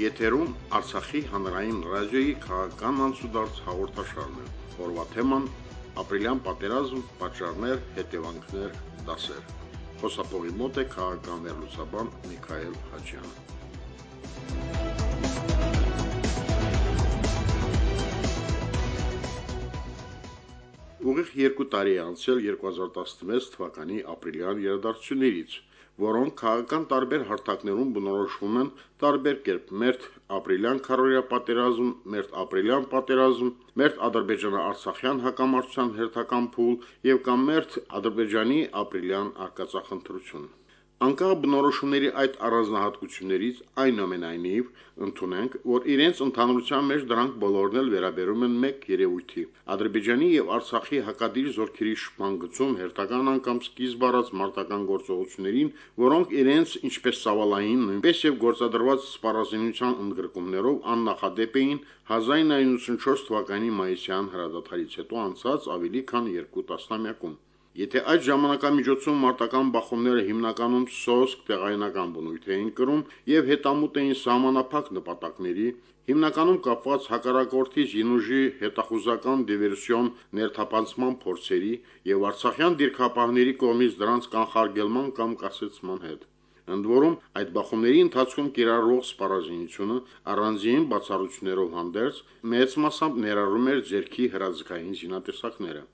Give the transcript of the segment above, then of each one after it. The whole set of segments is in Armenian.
Եթերում Արցախի հանրային ռադիոյի քաղաքական անցուդարձ հաղորդաշարն է։ Օրվա թեման՝ ապրիլյան պատերազմ, պատճառներ, հետևանքներ, դասեր։ Խոսափողի մոտ է քաղաքական վերլուծաբան Միքայել Հաջյանը։ Ուղիղ 2 տարի անցել 2016 թվականի ապրիլյան իրադարձություններից, որոնք քաղաքական տարբեր հարթակներում բնորոշվում են. տարբեր կերպ՝ մերթ ապրիլյան քարորիա պատերազմ, մերթ ապրիլյան պատերազմ, մերթ ադրբեջանա-արցախյան հակամարտության հերթական փուլ եւ կամ մերթ Ադրբեջանի ապրիլյան արկածախնդրություն։ Անկախ բնորոշումների այդ առանձնահատկություններից, այնուամենայնիվ, ընդունենք, որ իրենց ընդհանրության մեջ դրանք բոլորն էլ վերաբերում են մեկ երևույթի՝ Ադրբեջանի եւ Արցախի հակադիր զորքերի շփման գծում հերթական անգամ սկիզբ առած մարտական գործողություններին, որոնք իրենց ինչպես ծավալային, նույնպես եւ գործադրված սպառազինության ընդգրկումներով աննախադեպ էին 1994 թվականի մայիսյան հրադադարից հետո անցած ավելի քան երկու տասնամյակում։ Եթե այդ ժամանակամիջոցում մարտական բախումները հիմնականում սոսկ տեղայնական բնույթ էին կրում եւ հետամուտ էին սահմանափակ նպատակների, հիմնականում կապված հակառակորդի զինուժի հետախուզական դիվերսիոն ներթափանցման փորձերի եւ արցախյան դիրքապահների կողմից դրանց կանխարգելման կամ կասեցման հետ։ Ընդ որում, այդ բախումների ընթացքում կիրառվող սպառազինությունը առանձին բացառություններով հանդերձ, մեծ մասամբ ներառում էր ձերքի հրաձգային զինատեսակները։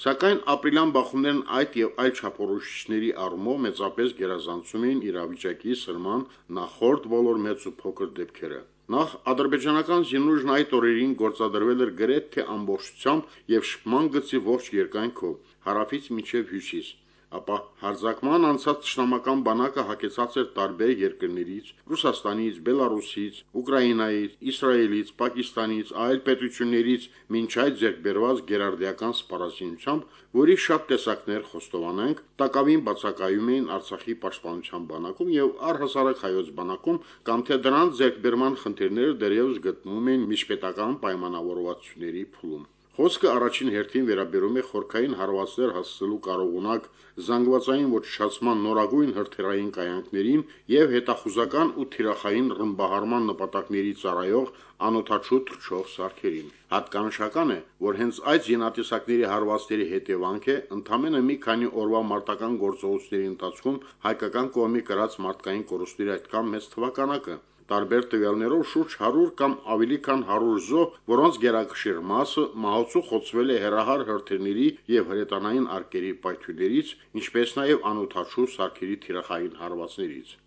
Սակայն ապրիլյան բախումներն այդ եւ այլ չափորոշիչների առումով մեծապես գերազանցում էին իրավիճակի սրման նախորդ բոլոր մեծ ու փոքր դեպքերը։ Նախ ադրբեջանական զինուժն այդ օրերին գործադրվել էր գրեթե ամբողջությամբ եւ շփման գծի ողջ երկայնքով՝ հարավից մինչև հյուսիս, ապա հարձակման անցած թշնամական բանակը հագեցած էր տարբեր երկրներից՝ Ռուսաստանից, Բելառուսից, Ուկրաինայից, Իսրայելից, Պակիստանից, այլ պետություններից մինչ այդ ձեռք բերված գերարդեական սպառազինությամբ, որի շատ տեսակներ, խոստովանենք, տակավին բացակայում էին Արցախի պաշտպանության բանակում եւ առհասարակ հայոց բանակում, կամ թե դրանց ձեռքբերման խնդիրները դեռևս գտնվում էին միջպետական պայմանավորվածությունների փուլում։ Խոսքը առաջին հերթին վերաբերում է խորքային հարվածներ հասցնելու կարողունակ զանգվածային ոչնչացման նորագույն հրթիռային կայանքներին եւ հետախուզական ու թիրախային ռմբահարման նպատակների ծառայող անօդաչու թռչող սարքերին։ Հատկանշական է, որ հենց այդ զինատեսակների հարվածների հետևանք է ընդամենը մի քանի օրվա մարտական գործողությունների ընթացքում հայկական կողմի կրած մարդկային կորուստների այդքան մեծ թվականակը, տարբեր տվյալներով շուրջ 100 կամ ավելի քան 100 զոհ, որոնց գերակշիռ մասը մահացու խոցվել է հեռահար հրթիռների եւ հրետանային արկերի պայթյուններից, ինչպես նաեւ անօդաչու սարքերի թիրախային հարվածներից։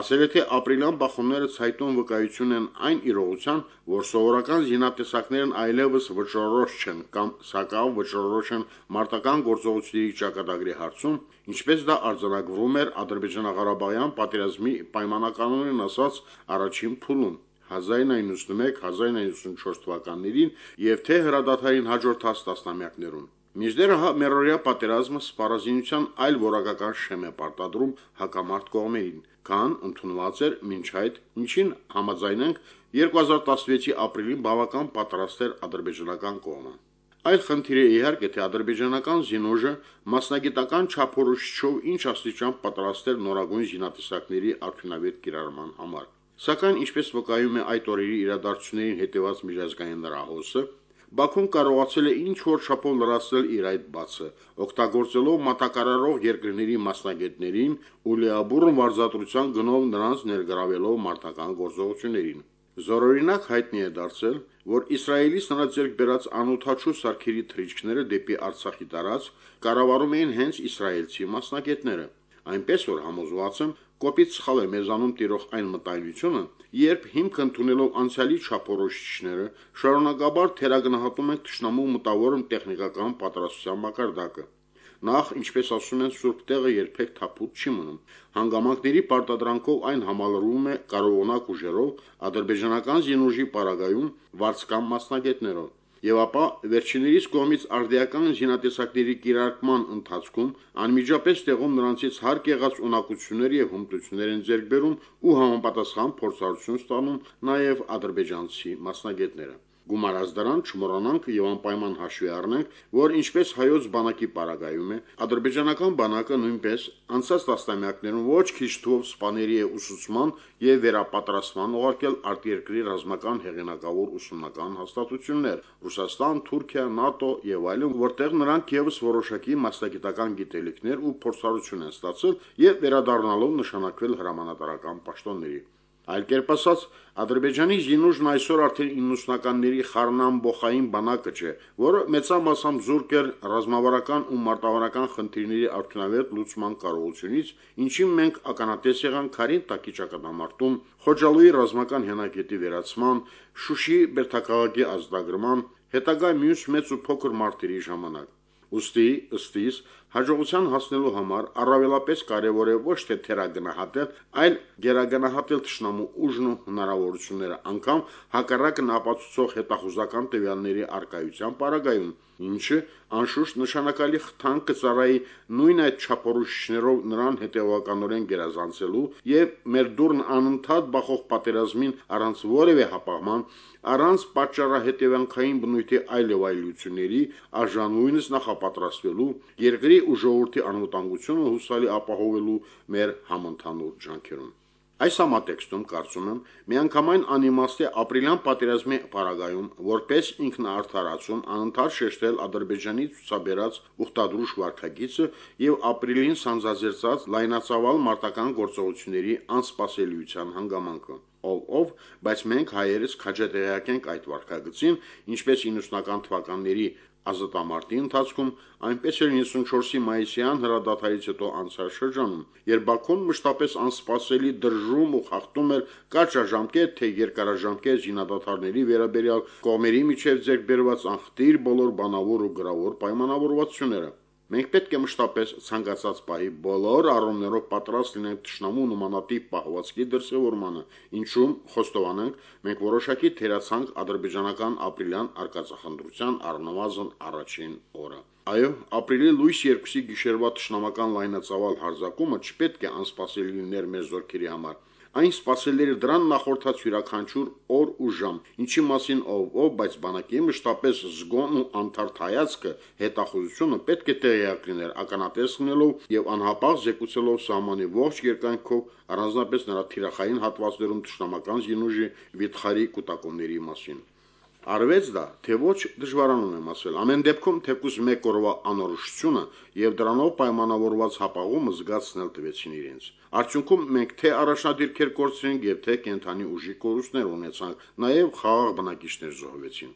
Ասել է թե ապրիլյան բախումները ցայտուն վկայություն են այն իրողության, որ սովորական զինատեսակներն այլևս վճռորոշ չեն կամ սակավ վճռորոշ են մարտական գործողությունների ճակատագրի հարցում, ինչպես դա արձանագրվում էր ադրբեջանա-ղարաբաղյան պատերազմի պայմանականորեն ասած առաջին փուլում. 1991-1994 թվականներին եւ թե հրադադարին հաջորդած տասնամյակներում։ Մինչդեռ մերօրյա պատերազմը սպառազինության այլ որակական շեմ է պարտադրում հակամարտ կողմերին, քան ընդունված էր մինչ այդ, ինչին համաձայնենք 2016-ի ապրիլին բավական պատրաստ էր ադրբեջանական կողմը։ Այլ խնդիր է իհարկե, թե ադրբեջանական զինուժը մասնագիտական չափորոշիչով ինչ աստիճան պատրաստ էր նորագույն զինատեսակների արդյունավետ կիրառման համար։ Սակայն, ինչպես վկայում է այդ օրերի իրադարձություններին հետևած միջազգային լրահոսը, Բաքուն կարողացել է ինչ-որ չափով լրացնել իր այդ բացը, օգտագործելով մատակարարող երկրների մասնագետներին ու լիաբուռն վարձատրության գնով նրանց ներգրավելով մարտական գործողություններին։ Զորօրինակ հայտնի է դարձել, որ Իսրայելից նրանց ձեռք բերած անօդաչու սարքերի թռիչքները դեպի Արցախի տարածք կառավարում էին հենց իսրայելցի մասնագետները։ Այնպես որ համոզված եմ, կոպիտ սխալ է մեզանում տիրող այն մտայնությունը, երբ հիմք ընդունելով անցյալի չափորոշիչները, շարունակաբար թերագնահատում ենք թշնամու մտավոր տեխնիկական պատրաստության մակարդակը։ Նախ, ինչպես ասում են, սուրբ տեղը երբեք թափուտ չի մնում։ Հանգամանքների պարտադրանքով այն համալրվում է կարողունակ ուժերով ադրբեջանական զինուժի պարագայում վարձկան մասնագետներով։ Եվ ապա վերջիններիս կողմից արդիական զինատեսակների կիրարկման ընթացքում անմիջապես տեղում նրանցից հարկ եղած ունակություններ եւ հմտություններ են ձեռք բերում ու համապատասխան փորձառություն ստանում նաեւ ադրբեջանցի մասնագետները։ Գումարած դրան չմոռանանք եւ անպայման հաշվի առնենք, որ ինչպես հայոց բանակի պարագայում է, ադրբեջանական բանակը նույնպես անցած տասնամյակներում ոչ քիչ թվով սպաների է ուսուցման եւ վերապատրաստման ուղարկել արտերկրի ռազմական հեղինակավոր ուսումնական հաստատություններ՝ Ռուսաստան, Թուրքիա, ՆԱՏՕ եւ այլն, որտեղ նրանք եւս որոշակի մասնագիտական գիտելիքներ ու փորձառություն են ստացել եւ վերադառնալով նշանակվել հրամանատարական պաշտոնների։ Այլ կերպ ասած, Ադրբեջանի զինուժն այսօր արդեն 90-ականների խառնան-բոխային բանակը չէ, որը մեծամասամբ զուրկ էր ռազմավարական ու մարտավարական խնդիրների արդյունավետ լուծման կարողությունից, ինչին մենք ականատես եղանք Քարին տակի ճակատամարտում, Խոջալույի ռազմական հենակետի վերացման, Շուշի բերդաքաղաքի ազատագրման, հետագա մյուս մեծ ու փոքր մարտերի ժամանակ։ Ոստի ըստիս հաջողության հասնելու համար առավելապես կարևոր է ոչ թե թերագնահատել, այլ գերագնահատել ճշնամու ուժն ու հնարավորությունները, անկամ հակառակն ապացուցող հետախուզական տվյալների արկայության պարագայում, ինչը անշուշտ նշանակալի խթան կծառայի նույն այդ չափորոշիչներով նրան հետևականորեն գերազանցելու եւ մեր դուրն անընդհատ բախող պատերազմին առանց որևէ հապաղման, առանց պատճառահետևանքային բնույթի այլևայլությունների արժան նույնս նախապատրաստվելու երկրի ու ժողովրդի անվտանգությունը հուսալի ապահովելու մեր համընդհանուր ջանքերում։ Այս համատեքստում, կարծում եմ, միանգամայն անիմաստ է ապրիլյան պատերազմի պարագայում որպես ինքնաարթարացում անընդհատ շեշտել Ադրբեջանի ցուցաբերած ուխտադրուժ վարկագիծը եւ ապրիլին սանձազերծած լայնածավալ մարտական գործողությունների անսպասելիության հանգամանքը ով ով, բայց մենք հայերս քաջատեղյակ ենք այդ վարկագծին, ինչպես 90-ական թվականների ազատամարտի ընթացքում, այնպես էլ 94-ի մայիսյան հրադադարից հետո անցյալ շրջանում, երբ Բաքուն մշտապես անսպասելի դրժում ու խախտում էր կարճաժամկետ թե երկարաժամկետ զինադադարների վերաբերյալ կողմերի միջև ձեռք բերված անխտիր բոլոր բանավոր ու գրավոր պայմանավորվածությունները։ Մենք պետք է մշտապես ցանկացած պահի բոլոր առումներով պատրաստ լինենք ճշնամու նմանատիպ պահվածքի դրսևորմանը, ինչում խոստովանենք, մենք որոշակի թերացանք ադրբեջանական ապրիլյան արկածախնդրության առնվազն առաջին օրը։ Այո, ապրիլի լույս 2-ի գիշերվա ճշնամական լայնածավալ հարձակումը չպետք է անսպասելի լիներ մեր զորքերի համար։ Այն սпасել էր դրան նախորդած յուրաքանչյուր օր ու ժամ, ինչի մասին ով ով, բայց բանակի մշտապես զգոն ու անթարթ հայացքը հետախուզությունը պետք է տեղյակ լիներ, ականատես լինելով եւ անհապաղ զեկուցելով սահմանի ողջ երկայնքով առանձնապես նրա թիրախային հատվածներում ճշտամական զինուժի վիթխարի կուտակումների մասին։ Արվեց դա, թե ոչ, դժվարանում եմ ասել։ Ամեն դեպքում թեկուզ մեկ օրվա անորոշությունը եւ դրանով պայմանավորված հապաղումը զգացնել տվեցին իրենց։ Արդյունքում մենք թե առաջնադիրքեր կորցրինք եւ թե կենթանի ուժի կորուստներ ունեցանք, նաեւ խաղաղ բնակիչներ զոհվեցին։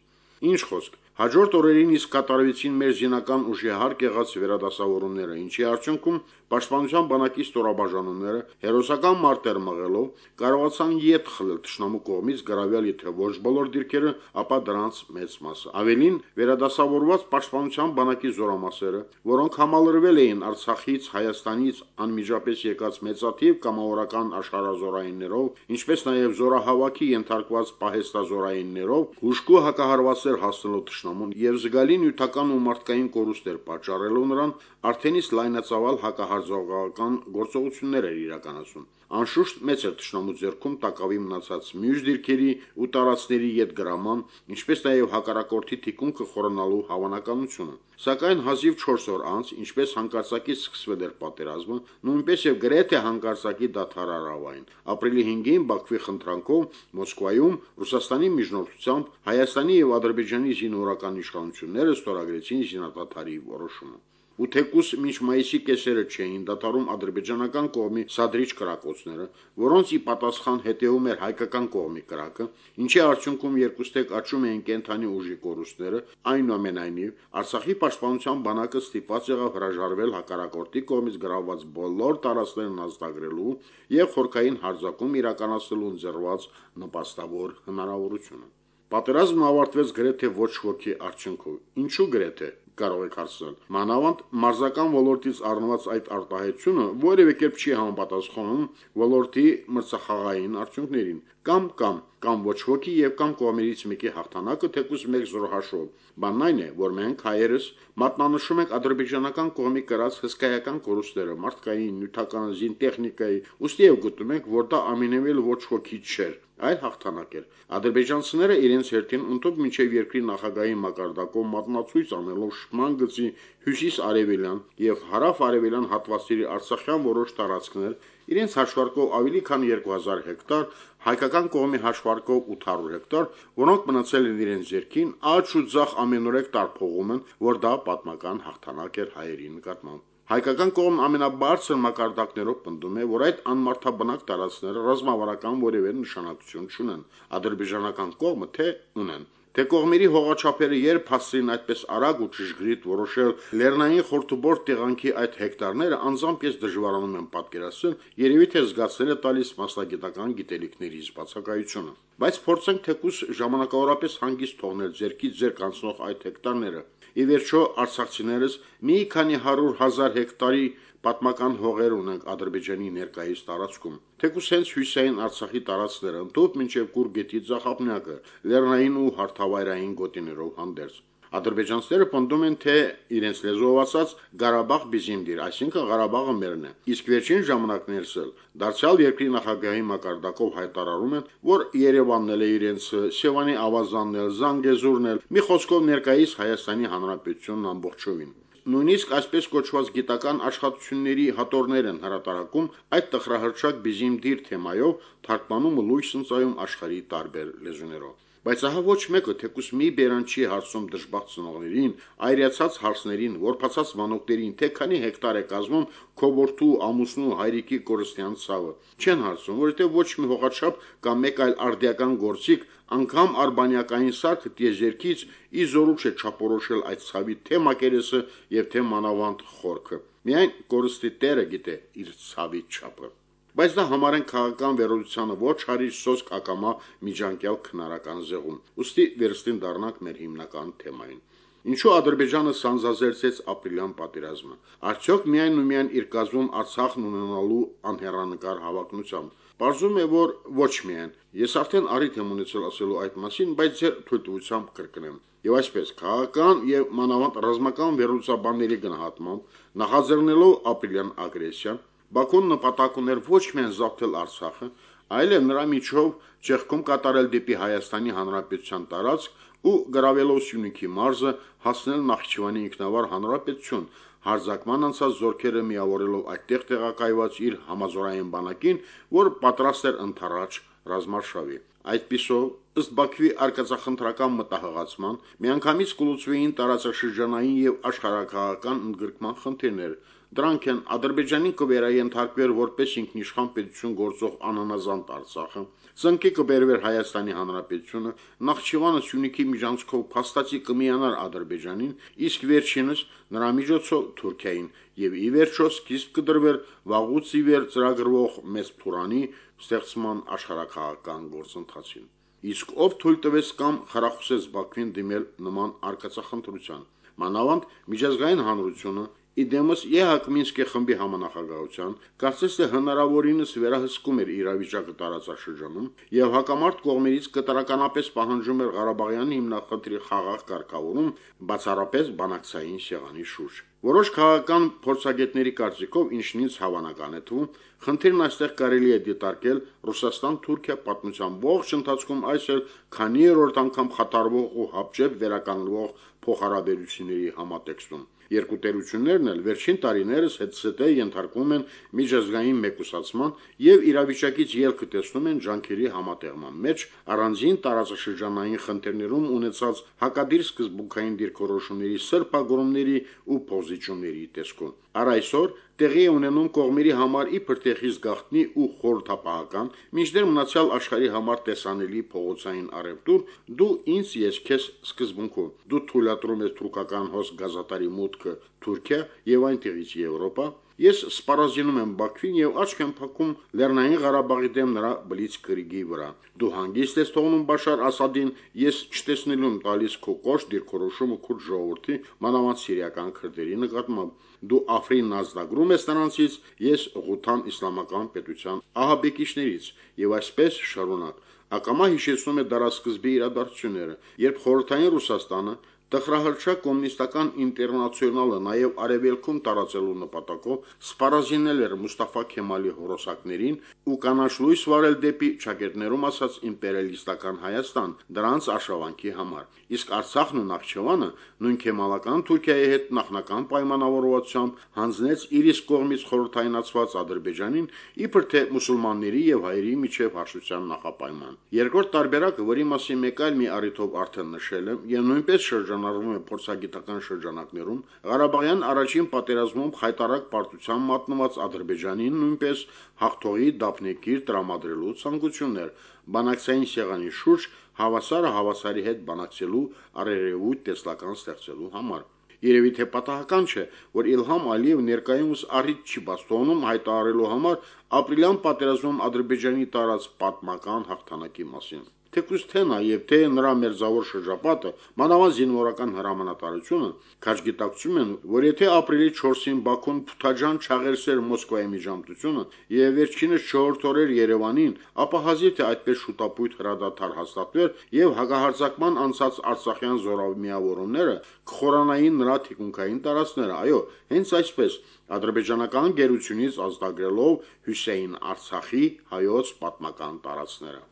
Ինչ խոսք, հաջորդ օրերին իսկ կատարվեցին մեր զինական ուժի հարկ եղած վերադասավորումները, ինչի արդյունքում Պաշտպանության բանակի ստորաբաժանումները հերոսական մարտեր մղելով կարողացան յետ խլել ճշնամու կողմից գրավյալ եթե ոչ բոլոր դիրքերը, ապա դրանց մեծ մասը։ Ավելին, վերադասավորված Պաշտպանության բանակի զորամասերը, որոնք համալրվել էին Արցախից, Հայաստանից անմիջապես եկած մեծաթիվ կամավորական աշխարհազորայիններով, ինչպես նաև զորահավաքի ենթարկված պահեստազորայիններով, հուժկու հակահարվածներ հասնելով ճշնամուն եւ զգալի նյութական ու մարդկային կորուստներ պատճառելով նրան, արդեն իսկ լայնածավալ հակահարձակողական գործողություններ էր իրականացում։ Անշուշտ մեծ էր ճշնամու ձեռքում տակավի մնացած մյուս դիրքերի ու տարածքների յետ գրաման, ինչպես նաև հակառակորդի թիկունքը խորանալու հավանականությունը։ Սակայն հազիվ 4 օր անց, ինչպես հանկարծակի սկսվել էր պատերազմը, նույնպես եւ գրեթե հանկարծակի դադարարավ այն։ Ապրիլի 5-ին Բաքվի խնդրանքով Մոսկվայում Ռուսաստանի միջնորդությամբ Հայաստանի եւ Ադրբեջանի զինվորական իշխանությունները ստորագրեցին զինադադարի որոշումը ու թեկուս մինչ մայիսի կեսերը չէին դադարում ադրբեջանական կողմի սադրիչ կրակոցները, որոնց ի պատասխան հետևում էր հայկական կողմի կրակը, ինչի արդյունքում երկուստեք աճում էին կենթանի ուժի կորուստները, այնուամենայնիվ Արցախի պաշտպանության բանակը ստիպված եղավ հրաժարվել հակառակորդի կողմից գրավված բոլոր տարածքներն ազատագրելու եւ խորքային հարձակում իրականացնելու ընձեռված նպաստավոր հնարավորությունը։ Պատերազմն ավարտվեց գրեթե ոչ ոքի արդյունքով։ Ինչու գրեթե։ կարող եք հարցնել։ Մանավանդ մարզական ոլորտից առնված այդ արտահայտությունը որևէ կերպ չի համապատասխանում ոլորտի մրցախաղային արդյունքներին։ Կամ կամ կամ ոչ ոքի եւ կամ կողմերից մեկի հաղթանակը թեկուզ 1-0 հաշվով։ Բանն այն է, որ մենք հայերս մատնանշում ենք ադրբեջանական կողմի կրած հսկայական կորուստները մարդկային, նյութական, զինտեխնիկայի, ուստի եւ գտնում ենք, որ դա ամենևել ոչ ոքի չէր, այլ հաղթանակ էր։ Ադրբեջանցիները իրենց հերթին ընդཐུպ միջև երկրի նախագահի մակարդակով մատնացույց անելով շփման գծի հյուսիս-արևելյան եւ հարավ-արևելյան հատվածների Արցախյան որոշ տարածքներ, իրենց հաշվարկով ավելի քան 2000 հեկտար, հայկական կողմի հաշվարկով 800 հեկտար, որոնք մնացել են իրենց ձեռքին, աջ ու ձախ ամենուրեք տարփողում են, որ դա պատմական հաղթանակ էր հայերի նկատմամբ։ Հայկական կողմն ամենաբարձր մակարդակներով պնդում է, որ այդ անմարթաբնակ տարածքները ռազմավարական որևէ նշանակություն չունեն։ Ադրբեջանական կողմը թե ունեն։ Թե կողմերի հողաչափերը երբ հասցրին այդպես արագ ու ճշգրիտ որոշել Լեռնային խորտուբորտ տեղանքի այդ հեկտարները, անձամբ ես դժվարանում եմ պատկերացնել, երևի թե զգացնել է տալիս մասնագիտական գիտելիքներից բացակայությունը։ Բայց փորձենք թեկուս ժամանակավորապես հանգիստ թողնել ձերքից ձերք անցնող այդ հեկտարները։ Ի վերջո արցախցիներս մի քանի 100 հազար հեկտարի պատմական հողեր ունենք Ադրբեջանի ներկայիս տարածքում։ Թեկուս հենց հյուսային Արցախի տարածքները ընդཐུպ մինչև Կուր գետի ցախապնակը, Լեռնային ու հարթավայրային գոտիներով հանդերձ։ Ադրբեջանցիները պնդում են, թե իրենց լեզվով ասած Ղարաբաղ բիզիմդիր, այսինքն Ղարաբաղը մերն է։ Իսկ վերջին ժամանակներս էլ դարձյալ երկրի նախագահի մակարդակով հայտարարում են, որ Երևանն էլ է իրենց, Սևանի ավազանն էլ, Զանգեզուրն էլ, մի խոսքով ներկայիս Հայաստանի Հանրապետությունն ամբողջովին նույնիսկ այսպես կոչված գիտական աշխատությունների հատորներ են հրատարակում այդ տխրահրճակ բիզիմդիր թեմայով թարգմանում ու լույս ընծայում աշխարհի տարբեր լեզուներով։ Բայց ահա ոչ մեկը թեկուս մի բերան չի հարցում դժբախտ ծնողներին, այրացած հարցներին, որփացած մանուկներին, թե քանի հեկտար է կազմում քո որդու, ամուսնու, հայրիկի կորստյան ցավը։ Չեն հարցում, որովհետև ոչ մի հողաչափ կամ մեկ այլ արդիական գործիք, անգամ արբանյակային սարքը տիեզերքից ի զորու չէ չափորոշել այդ ցավի թե մակերեսը եւ թե մանավանդ խորքը։ Միայն կորստի տերը գիտե իր ցավի չափը բայց դա համարեն քաղաքական վերլուծությանը ոչ հարիր սոսկ ակամա միջանկյալ քնարական զեղում։ Ոստի վերստին դառնանք մեր հիմնական թեմային։ Ինչու Ադրբեջանը սանձազերծեց ապրիլյան պատերազմը։ Արդյոք միայն ու միայն իր կազմում Արցախն ունենալու անհեռանկար հավակնությամբ։ Պարզում է, որ ոչ միայն։ Ես արդեն առիթ եմ ունեցել ասելու այդ մասին, բայց ձեր թույլտվությամբ կրկնեմ։ Եվ այսպես, քաղաքական եւ մանավանդ ռազմական վերլուծաբանների գնահատմամբ, նախաձեռնելով ապրիլյան ագրեսիան, Բաքուն նպատակ ուներ ոչ միայն զավթել Արցախը, այլև նրա միջով ճեղքում կատարել դեպի Հայաստանի Հանրապետության տարածք ու գրավելով Սյունիքի մարզը հասնել Նախճիվանի ինքնավար հանրապետություն, հարձակման անցած զորքերը միավորելով այդտեղ տեղակայված իր համազորային բանակին, որ պատրաստ էր ընթരാճ ռազմարշավի։ Այդպիսով, ըստ Բաքվի արկածախնդրական մտահղացման, միանգամից կլուծվեին տարածաշրջանային եւ աշխարհակաղակական ընդգրկման խնդիրներ, Դրանք են Ադրբեջանին կվերաենթարկվեր որպես ինքնիշխան պետություն գործող անանազանտ Արցախը, Սնկի կբերվեր Հայաստանի Հանրապետությունը, Նախճիվանը Սյունիքի միջանցքով փաստացի կմիանար Ադրբեջանին, իսկ վերջինս նրա միջոցով Թուրքիային, եւ ի վերջո սկիզբ կդրվեր վաղուց ի վեր ծրագրվող մեծ Թուրանի ստեղծման աշխարհակաղակական գործընթացին։ Իսկ ով թույլ տվեց կամ խրախուսեց Բաքվին դիմել նման արկածախնդրության։ Մանավանդ միջազգային հանրությունը Իդեմս ԵՀԿ Մինսկի խմբի համանախագահության կարծես թե հնարավորինս վերահսկում էր իրավիճակը տարածաշրջանում եւ հակամարտ կողմերից կտրականապես պահանջում էր Ղարաբաղյան հիմնախնդրի խաղաղ կարգավորում բացառապես բանակցային շեղանի շուրջ։ Որոշ քաղաքական փորձագետների կարծիքով, ինչն ինձ հավանական է թվում, խնդիրն այստեղ կարելի է դիտարկել Ռուսաստան-Թուրքիա պատմության ողջ ընթացքում այսօր քանի երորդ անգամ խաթարվող ու հապճեպ վերականգնվող փոխհարաբերությունների համատեքստում։ Երկու տերություններն էլ վերջին տարիներս հետսետե ենթարկվում են միջազգային մեկուսացման եւ իրավիճակից ելքը տեսնում են ջանքերի համատեղման մեջ առանձին տարածաշրջանային խնդիրներում ունեցած հակադիր սկզբունքային դիրքորոշումների սրբագորումների ու փոզիչումների տեսքով։ Առ այսօր տեղի է ունենում կողմերի համար իբր տեղից գաղտնի ու խորհրդապահական, մինչդեռ մնացյալ աշխարհի համար տեսանելի փողոցային առևտուր՝ դու ինձ ես քեզ սկզբունքով։ Դու թույլատրում ես թուրքական հոսք գազատարի մուտքը Թուրքիա եւ այնտեղից Եվրոպա, Ես սպառազինում եմ Բաքվին եւ աչք եմ փակում Լեռնային Ղարաբաղի դեմ նրա բլիցկրիգի վրա։ Դու հանգիստ ես թողնում Բաշար Ասադին, ես չտեսնելու եմ տալիս քո կոշտ դիրքորոշումը քուրդ ժողովրդի, մանավանդ սիրիական քրդերի նկատմամբ։ Դու Աֆրինն ազդագրում ես նրանցից, ես Ղութան իսլամական պետության ահաբեկիչներից եւ այսպես շարունակ։ Ակամա հիշեցնում է դարաշրջանի իրադարձությունները, երբ խորհրդային Ռուսաստանը տխրահրճակ կոմունիստական ինտերնացիոնալը նաև արևելքում տարածելու նպատակով սպառազինել էր Մուստաֆա Քեմալի հորոսակներին ու կանաչ լույս վարել դեպի ճակերտներում ասած իմպերիալիստական Հայաստան դրանց արշավանքի համար։ Իսկ Արցախն ու Նախճիվանը նույն քեմալական Թուրքիայի հետ նախնական պայմանավորվածությամբ հանձնեց իր իսկ կողմից խորհրդայնացված Ադրբեջանին իբր թե մուսուլմանների եւ հայերի միջև հաշտության նախապայման։ Երկրորդ տարբերակը, որի մասին մեկ այլ մի առիթով արդեն նշել եմ, եւ նույնպես շրջանառվում է փորձագիտական շրջանակներում, Ղարաբաղյան առաջին պատերազմում խայտարակ պարտության մատնված Ադրբեջանին նույնպես հաղթողի դափնեկիր տրամադրելու ցանկություններ բանակցային սեղանի շուրջ հավասարը հավասարի հետ բանակցելու առերևույթ տեսլական ստեղծելու համար։ Երևի թե պատահական չէ, որ Իլհամ Ալիևը ներկայումս առիթ չի բաց թողնում հայտարարելու համար ապրիլյան պատերազմում Ադրբեջանի տարած պատմական հաղթանակի մասին։ Թեկուզ թե նա եւ թե նրա մերձավոր շրջապատը, մանավանդ զինվորական հրամանատարությունը, քաջգիտակցում են, որ եթե ապրիլի 4-ին Բաքուն փութաջան չաղերսեր Մոսկվայի միջամտությունը եւ վերջինս չհորդորեր Երևանին, ապա հազիվ թե այդպես շուտապույտ հրադադար հաստատվեր եւ հակահարձակման անցած արցախյան զորամիավորումները կխորանային նրա թիկունքային տարածքները։ Այո, հենց այսպես ադրբեջանական գերությունից ազդագրելով Հյուսեյն Արցախի հայոց պատմական տարածքները։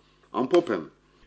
Ամփոփ եմ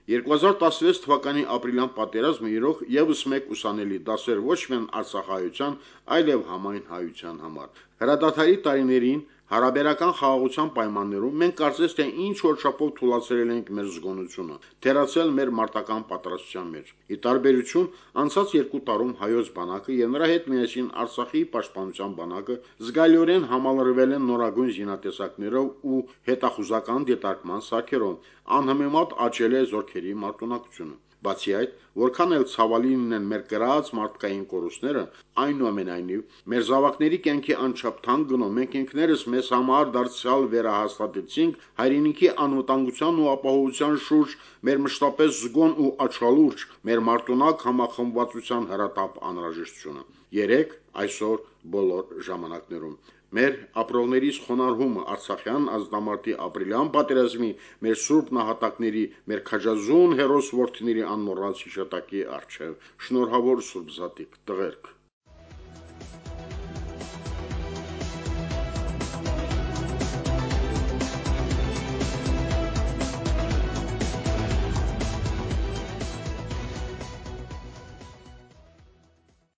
2016 թվականի ապրիլյան պատերազմը իրոք եւս մեկ ուսանելի դաս էր ոչ միայն արցախահայության, այլև համայն հայության համար։ Հրադադարի տարիներին հարաբերական խաղաղության պայմաններում մենք կարծես թե ինչ որ չափով թույլատրել ենք մեր զգոնությունը, թերացել մեր մարտական պատրաստության մեջ։ Ի տարբերություն անցած երկու տարում հայոց բանակը եւ նրա հետ միասին Արցախի պաշտպանության բանակը զգալիորեն համալրվել են նորագույն զինատեսակներով ու հետախուզական դետարկման սարքերով, անհամեմատ աճել է զորքերի մարտունակությունը։ Բացի այդ, որքան էլ ցավալի լինեն մեր կրած մարդկային կորուստները, այնուամենայնիվ մեր զավակների կյանքի անչափ թանկ գնով մենք ինքներս մեզ համար դարձյալ վերահաստատեցինք հայրենիքի անվտանգության ու ապահովության շուրջ մեր մշտապես զգոն ու աչալուրջ, մեր մարտունակ համախմբվածության հրատապ անհրաժեշտությունը։ Երեք այսօր բոլոր ժամանակներում մեր ապրողներից խոնարհումը Արցախյան ազատամարտի ապրիլյան պատերազմի մեր սուրբ նահատակների, մեր քաջազուն հերոս որդիների անմոռաց հիշատակի առջև։ Շնորհավոր Սուրբ Զատիկ, տղերք։